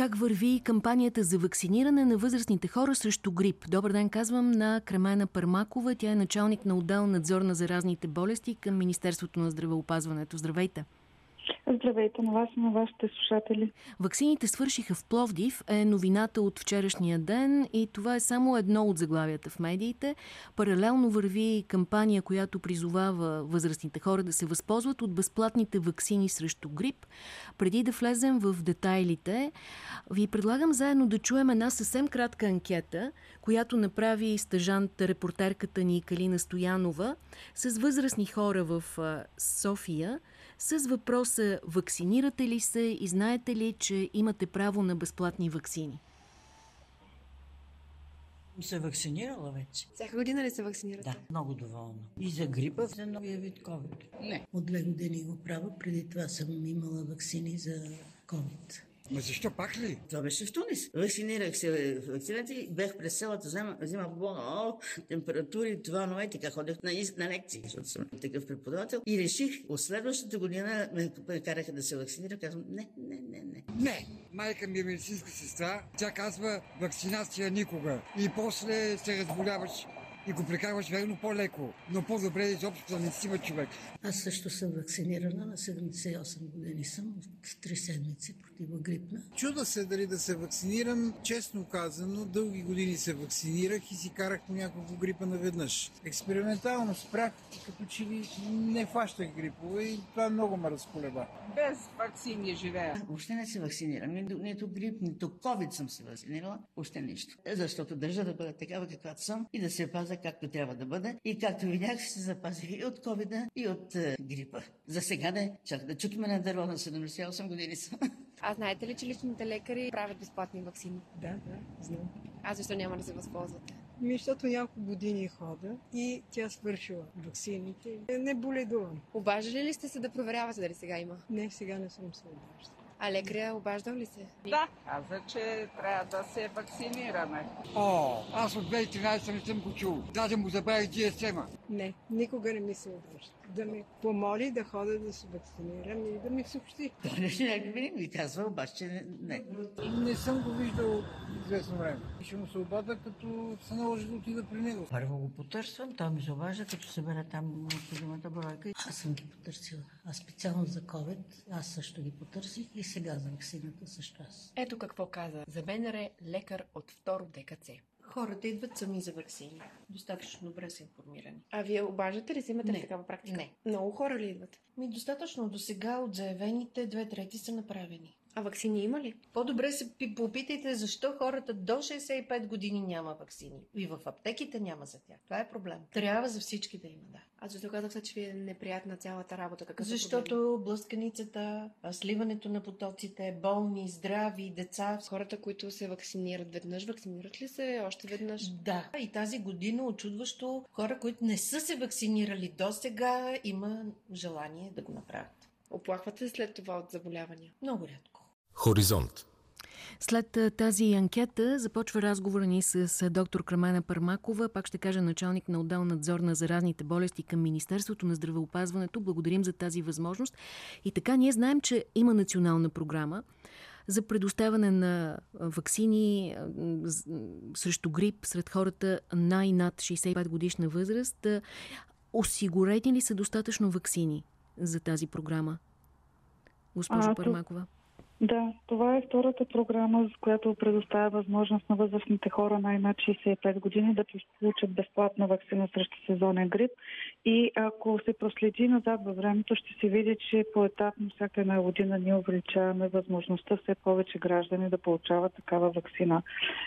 Как върви кампанията за вакциниране на възрастните хора срещу грип? Добър ден, казвам на Кремена Пармакова. Тя е началник на отдел надзор на заразните болести към Министерството на здравеопазването. Здравейте! Здравейте на вас и на вашите слушатели. Ваксините свършиха в Пловдив е новината от вчерашния ден и това е само едно от заглавията в медиите. Паралелно върви кампания, която призовава възрастните хора да се възползват от безплатните ваксини срещу грип. Преди да влезем в детайлите, ви предлагам заедно да чуем една съвсем кратка анкета, която направи стъжант репортерката ни Калина Стоянова с възрастни хора в София с въпроса вакцинирате ли се и знаете ли, че имате право на безплатни вакцини? се вакцинирала вече. Всяка година ли се вакцинирате? Да, много доволна. И за грипа, за новия вид COVID. Не. От две години го правя. Преди това съм имала вакцини за COVID. Ма защо пак ли? Това беше в Тунис. Вакцинирах се вакцината и бех през селата, взема, болна, о, температури, това, но е така, ходех на, на лекции, защото съм такъв преподавател. И реших, от следващата година ме караха да се вакцинира, казвам, не, не, не, не. Не, майка ми е медицинска сестра, тя казва вакцинация никога. И после се разболяваш и го прекарваш верно по-леко, но по-добре е изобщо да не си има човек. Аз също съм вакцинирана, на 78 години съм, от 3 седмици противогрипна. Чуда се дали да се вакцинирам, честно казано, дълги години се вакцинирах и си карах по няколко грипа наведнъж. Експериментално спрях, като че ли не фащах грипове и това много ме разколеба. Без вакцини живея. Въобще не се вакцинирам. Нито, нито грип, нито COVID съм се вакцинирала. Въобще нищо. Защото държа да бъда такава, каквато съм и да се пазя както трябва да бъде. И както видях, се запазих и от covid и от е, грипа. За сега не. Чак да чукаме на дърво на 78 години съм. А знаете ли, че личните лекари правят безплатни вакцини? Да, да, знам. А защо няма да се възползвате? Ми, защото няколко години хода и тя свършила вакцините. Не боледувам. Обаждали ли сте се да проверявате дали сега има? Не, сега не съм се обаждала. А лекаря обаждал ли се? Да, каза, че трябва да се вакцинираме. О, аз от 2013 не съм го чул. Даже му забравих GSM-а. Не, никога не ми се обажда. Да ми помоли да хода да се вакцинирам и да ми съобщи. Това не винаги ми казва, обаче не. не. Не съм го виждал известно време. Ще му се обада, като се наложи да отида при него. Първо го потърсвам, той ми се обажда, като събера там необходимата бройка. Аз съм ги потърсила. А специално за COVID, аз също ги потърсих и сега за вакцината също аз. Ето какво каза за БНР лекар от второ ДКЦ. Хората идват сами за вакцини. Достатъчно добре са информирани. А вие обаждате ли си? Имате ли такава практика? Не. Много хора ли идват? Ми достатъчно до сега от заявените две трети са направени. А вакцини има ли? По-добре се попитайте защо хората до 65 години няма вакцини. И в аптеките няма за тях. Това е проблем. Трябва за всички да има, да. А защо казахте, че ви е неприятна цялата работа? Какъв Защото блъсканицата, сливането на потоците, болни, здрави, деца. Хората, които се вакцинират веднъж, вакцинират ли се още веднъж? Да. И тази година очудващо хора, които не са се вакцинирали до сега, има желание да го направят. Оплаквате след това от заболявания? Много рядко. Хоризонт. След тази анкета започва разговора ни с доктор Крамена Пармакова, пак ще кажа началник на отдел надзор на заразните болести към Министерството на здравеопазването. Благодарим за тази възможност. И така, ние знаем, че има национална програма за предоставяне на вакцини срещу грип сред хората най-над 65 годишна възраст. Осигурени ли са достатъчно вакцини за тази програма? Госпожо а, Пармакова. Да, това е втората програма, с която предоставя възможност на възрастните хора най-над 65 години да получат безплатна вакцина срещу сезонен грип. И ако се проследи назад във времето, ще се види, че поетапно всяка една година ние увеличаваме възможността все повече граждани да получават такава вакцина.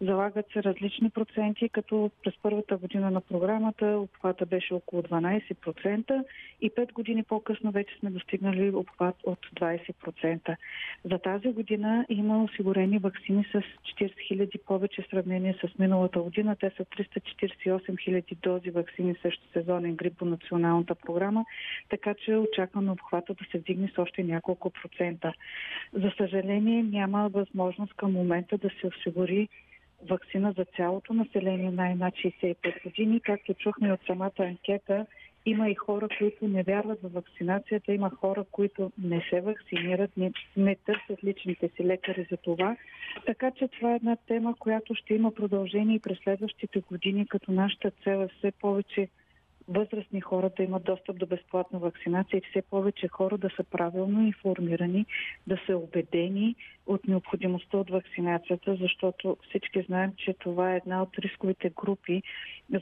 Залагат се различни проценти, като през първата година на програмата обхвата беше около 12% и 5 години по-късно вече сме достигнали обхват от 20%. За тази тази година има осигурени вакцини с 40 хиляди повече в сравнение с миналата година. Те са 348 хиляди дози вакцини срещу сезонен грип по националната програма, така че очакваме обхвата да се вдигне с още няколко процента. За съжаление няма възможност към момента да се осигури вакцина за цялото население най-над 65 години. Както чухме от самата анкета, Има и хора, които не вярват в вакцинацията, има хора, които не се вакцинират, не, не търсят личните си лекари за това. Така че това е една тема, която ще има продължение и през следващите години, като нашата цел е все повече възрастни хора да имат достъп до безплатна вакцинация и все повече хора да са правилно информирани, да са убедени от необходимостта от вакцинацията, защото всички знаем, че това е една от рисковите групи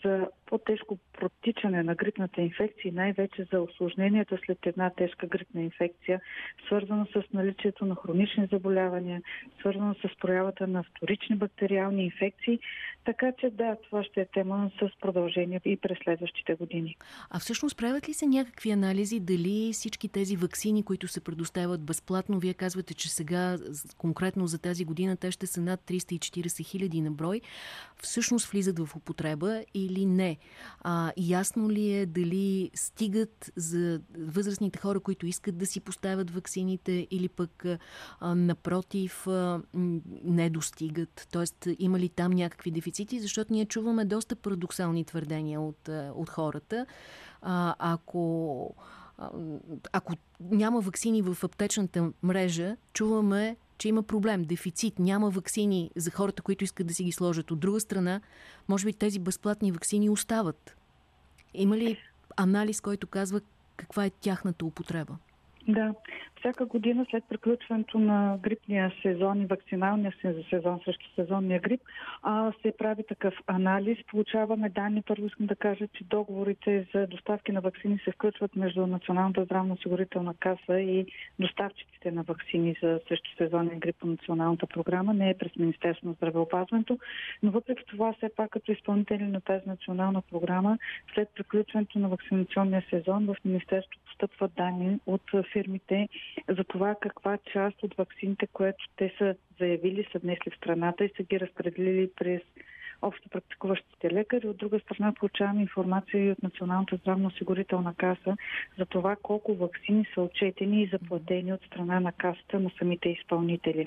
за по-тежко протичане на грипната инфекция и най-вече за осложненията след една тежка грипна инфекция, свързано с наличието на хронични заболявания, свързано с проявата на вторични бактериални инфекции. Така че да, това ще е тема с продължение и през следващите години. А всъщност правят ли се някакви анализи дали всички тези вакцини, които се предоставят безплатно, вие казвате, че сега конкретно за тази година те ще са над 340 хиляди на брой, всъщност влизат в употреба или не? А, ясно ли е дали стигат за възрастните хора, които искат да си поставят вакцините или пък а, напротив а, не достигат? Тоест има ли там някакви дефицити? Защото ние чуваме доста парадоксални твърдения от, от хората. А, ако ако няма вакцини в аптечната мрежа, чуваме, че има проблем, дефицит, няма вакцини за хората, които искат да си ги сложат. От друга страна, може би тези безплатни вакцини остават. Има ли анализ, който казва каква е тяхната употреба? Да. Всяка година след приключването на грипния сезон и вакциналния сезон срещу сезонния грип а, се прави такъв анализ. Получаваме данни. Първо искам да кажа, че договорите за доставки на вакцини се включват между Националната здравноосигурителна каса и доставчиците на вакцини за срещу сезонния грип по националната програма. Не е през Министерството на здравеопазването, но въпреки това все пак като изпълнители на тази национална програма, след приключването на вакцинационния сезон в Министерството постъпват данни от фирмите за това каква част от вакцините, което те са заявили, са внесли в страната и са ги разпределили през общо практикуващите лекари. От друга страна получаваме информация и от Националната здравноосигурителна каса за това колко вакцини са отчетени и заплатени от страна на касата на самите изпълнители.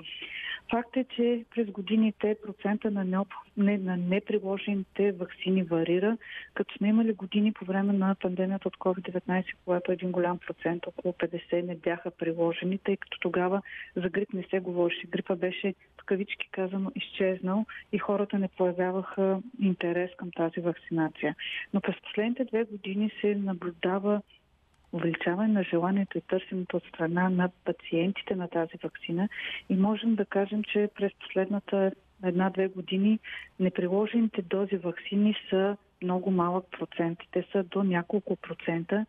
Факт е, че през годините процента на, не, на неприложените вакцини варира, като сме имали години по време на пандемията от COVID-19, когато един голям процент, около 50, не бяха приложени, тъй като тогава за грип не се говореше. Грипа беше, в кавички казано, изчезнал и хората не проявяваха интерес към тази вакцинация. Но през последните две години се наблюдава увеличаване на желанието и търсенето от страна на пациентите на тази вакцина и можем да кажем, че през последната една-две години неприложените дози вакцини са много малък процент. Те са до няколко процента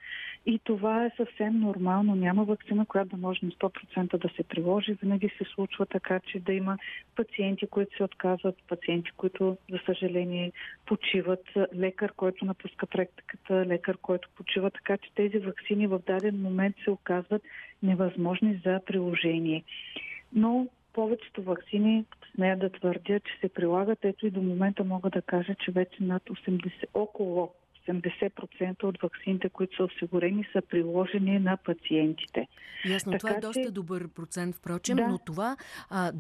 и това е съвсем нормално. Няма вакцина, която да може на 100% да се приложи. Винаги се случва така, че да има пациенти, които се отказват, пациенти, които, за съжаление, почиват, лекар, който напуска практиката, лекар, който почива. Така че тези вакцини в даден момент се оказват невъзможни за приложение. Но повечето вакцини, смея да твърдя, че се прилагат. Ето и до момента мога да кажа, че вече над 80, около 80% от вакцините, които са осигурени, са приложени на пациентите. Ясно, така, това е доста че... добър процент, впрочем, да. но това, а,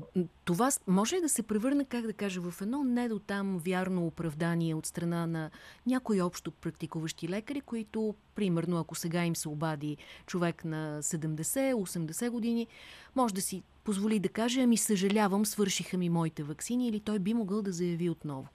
това може да се превърне, как да кажа, в едно не до там вярно оправдание от страна на някои общо практикуващи лекари, които, примерно, ако сега им се обади човек на 70-80 години, може да си позволи да каже, ами съжалявам, свършиха ми моите вакцини или той би могъл да заяви отново.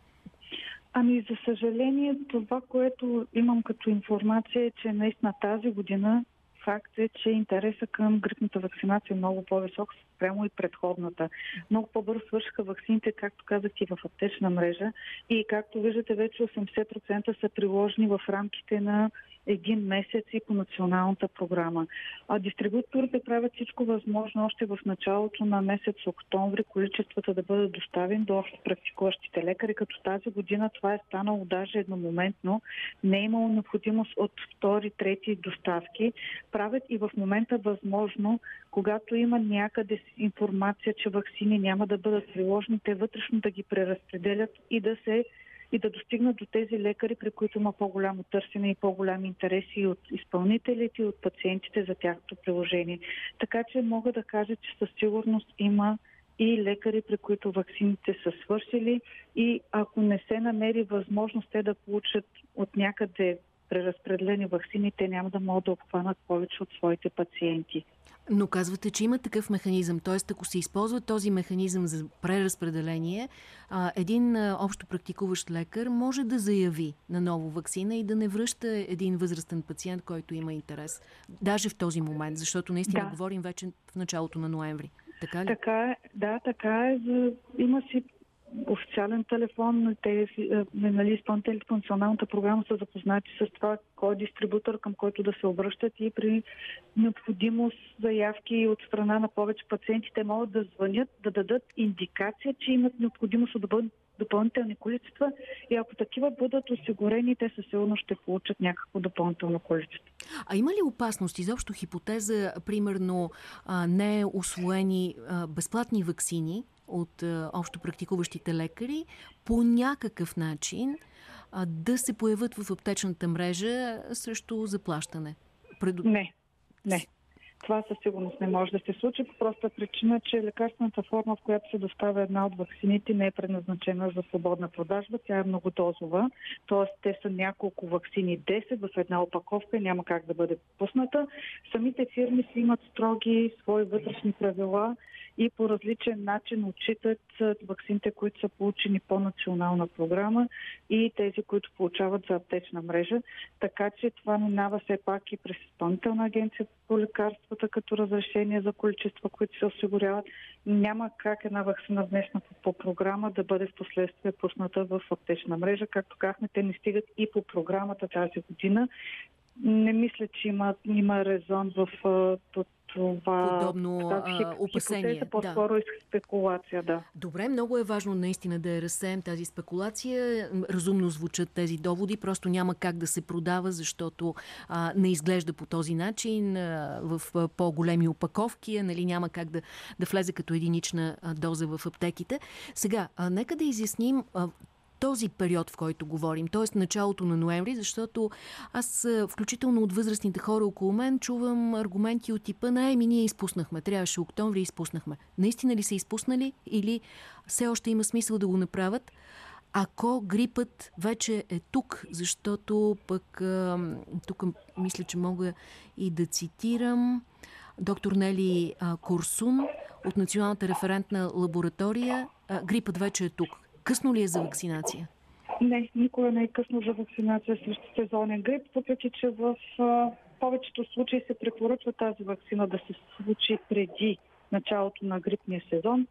Ами, за съжаление, това, което имам като информация е, че наистина тази година факт е, че интереса към грипната вакцинация е много по-висок спрямо и предходната. Много по-бързо свършиха вакцините, както казах и в аптечна мрежа. И както виждате, вече 80% са приложени в рамките на един месец и по националната програма. А дистрибуторите правят всичко възможно още в началото на месец октомври количествата да бъдат доставени до общо практикуващите лекари, като тази година това е станало даже едномоментно. Не е имало необходимост от втори, трети доставки. Правят и в момента възможно, когато има някъде информация, че вакцини няма да бъдат приложени, те вътрешно да ги преразпределят и да се и да достигнат до тези лекари, при които има по-голямо търсене и по-голями интереси и от изпълнителите, и от пациентите за тяхното приложение. Така че мога да кажа, че със сигурност има и лекари, при които вакцините са свършили и ако не се намери възможност те да получат от някъде преразпределени вакцини, те няма да могат да обхванат повече от своите пациенти. Но казвате, че има такъв механизъм. Т.е. ако се използва този механизъм за преразпределение, един общо практикуващ лекар може да заяви на ново вакцина и да не връща един възрастен пациент, който има интерес. Даже в този момент, защото наистина Да. говорим вече в началото на ноември. Така ли? Така е, да, така е. Има си официален телефон, те, е, нали, изпълнителите по националната програма са запознати с това, кой е дистрибутор, към който да се обръщат и при необходимост заявки от страна на повече пациенти, те могат да звънят, да дадат индикация, че имат необходимост от допъл- допълнителни количества и ако такива бъдат осигурени, те със сигурност ще получат някакво допълнително количество. А има ли опасност, изобщо хипотеза, примерно не освоени безплатни вакцини от а, общо практикуващите лекари по някакъв начин да се появят в аптечната мрежа срещу заплащане? Пред... Не, не. Това със сигурност не може да се случи по проста причина, че лекарствената форма, в която се доставя една от вакцините, не е предназначена за свободна продажба. Тя е многодозова, т.е. те са няколко вакцини, 10 в една опаковка няма как да бъде пусната. Самите фирми си имат строги свои вътрешни правила и по различен начин отчитат а, вакцините, които са получени по национална програма и тези, които получават за аптечна мрежа. Така че това минава все пак и през изпълнителна агенция по лекарствата като разрешение за количества, които се осигуряват. Няма как една вакцина внесена по, програма да бъде в последствие пусната в аптечна мрежа. Както казахме, те не стигат и по програмата тази година. Не мисля, че има, има резон в това Подобно, тази а, хип- опасение, хипотеза, по-скоро и спекулация, да. Добре, много е важно наистина да я разсеем тази спекулация. Разумно звучат тези доводи, просто няма как да се продава, защото а, не изглежда по този начин а, в по-големи опаковки, нали, няма как да, да влезе като единична доза в аптеките. Сега, а, нека да изясним а, този период, в който говорим, т.е. началото на ноември, защото аз, включително от възрастните хора около мен, чувам аргументи от типа на еми ние изпуснахме, трябваше октомври изпуснахме. Наистина ли са изпуснали или все още има смисъл да го направят? Ако грипът вече е тук, защото пък тук мисля, че мога и да цитирам доктор Нели Курсун от Националната референтна лаборатория, грипът вече е тук. Късно ли е за вакцинация? Не, никога не е късно за вакцинация срещу сезонен грип, въпреки че в повечето случаи се препоръчва тази вакцина да се случи преди началото на грипния сезон.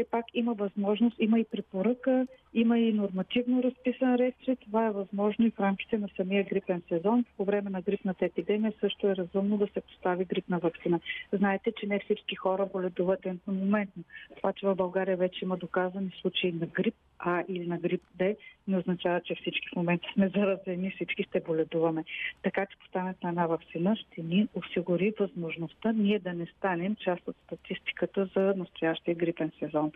Все пак има възможност, има и препоръка, има и нормативно разписан ред, че това е възможно и в рамките на самия грипен сезон. По време на грипната епидемия също е разумно да се постави грипна вакцина. Знаете, че не всички хора боледуват едномоментно. Това, че в България вече има доказани случаи на грип А или на грип Д, не означава, че всички в момента сме заразени, всички ще боледуваме. Така че поставянето на една вакцина ще ни осигури възможността ние да не станем част от статистиката за настоящия грипен сезон.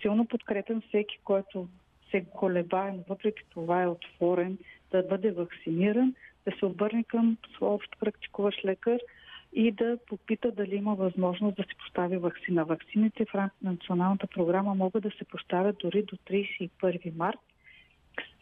Силно подкрепям всеки, който се колебае, но въпреки това е отворен да бъде вакциниран, да се обърне към своя общо практикуващ лекар и да попита дали има възможност да се постави вакцина. Вакцините в рамките на националната програма могат да се поставят дори до 31 март.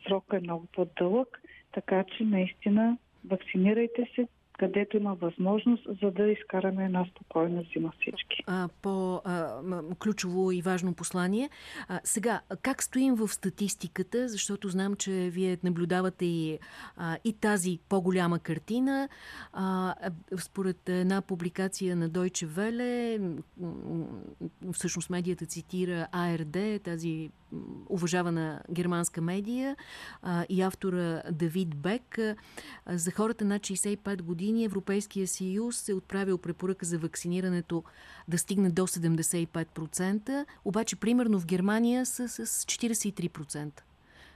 Срокът е много по-дълъг, така че наистина вакцинирайте се където има възможност, за да изкараме една спокойна зима всички. А, по а, ключово и важно послание. А, сега, как стоим в статистиката, защото знам, че вие наблюдавате и, а, и тази по-голяма картина. А, според една публикация на Deutsche Welle, всъщност медията цитира АРД, тази уважавана германска медия а, и автора Давид Бек. А, за хората над 65 години Европейския съюз е отправил препоръка за вакцинирането да стигне до 75%, обаче примерно в Германия са с 43%.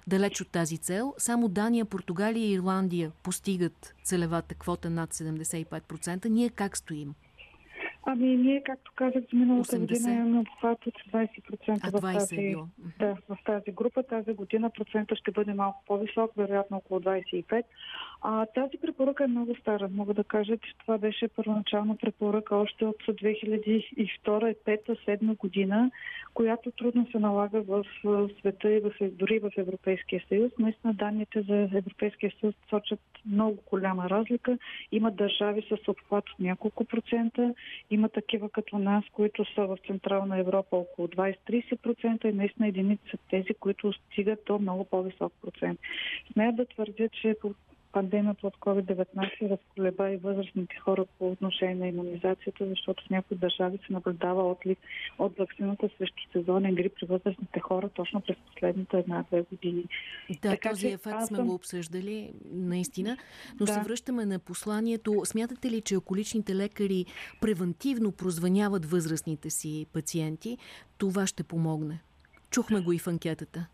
Далеч от тази цел, само Дания, Португалия и Ирландия постигат целевата квота над 75%. Ние как стоим? Ами ние, както казах, за миналата 80. година имаме обхват от 20% А, в 20 тази, е да, в тази група. Тази година процента ще бъде малко по-висок, вероятно около 25. А, тази препоръка е много стара. Мога да кажа, че това беше първоначална препоръка още от 2002-2005-2007 година, която трудно се налага в света и в, дори в Европейския съюз. Наистина данните за Европейския съюз сочат много голяма разлика. Има държави с обхват от няколко процента, има такива като нас, които са в Централна Европа около 20-30% и наистина единици са тези, които стигат до много по-висок процент. Смея да твърдя, че пандемията от COVID-19 разколеба и възрастните хора по отношение на иммунизацията, защото в някои държави се наблюдава отлив от вакцината срещу сезонен грип при възрастните хора точно през последните една-две години. Да, Така този че ефект аз сме го обсъждали, наистина. Но Да. се връщаме на посланието. Смятате ли, че ако личните лекари превентивно прозваняват възрастните си пациенти, това ще помогне? Чухме го и в анкетата.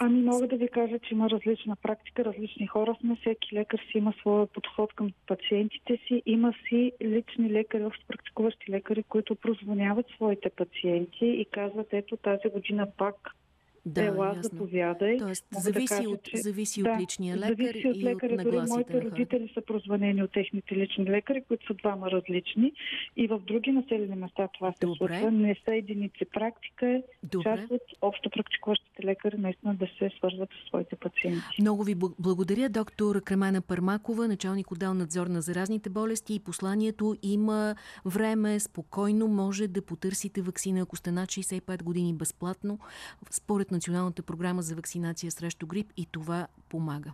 Ами мога да ви кажа, че има различна практика, различни хора сме. Всеки лекар си има своя подход към пациентите си. Има си лични лекари, общо практикуващи лекари, които прозваняват своите пациенти и казват, ето тази година пак Да, ела, ясно. заповядай. Тоест, Мога да зависи, кажа, от, че- зависи да, от личния лекар зависи от и лекаря. от Дори моите родители са прозванени от техните лични лекари, които са двама различни. И в други населени места това се Добре. случва. Не са единици. Практика е Добре. част от общо практикуващите лекари наистина да се свързват с своите пациенти. Много ви бл- благодаря, доктор Кремана Пармакова, началник отдел надзор на заразните болести и посланието има време, спокойно може да потърсите вакцина, ако сте над 65 години безплатно, според Националната програма за вакцинация срещу грип и това помага.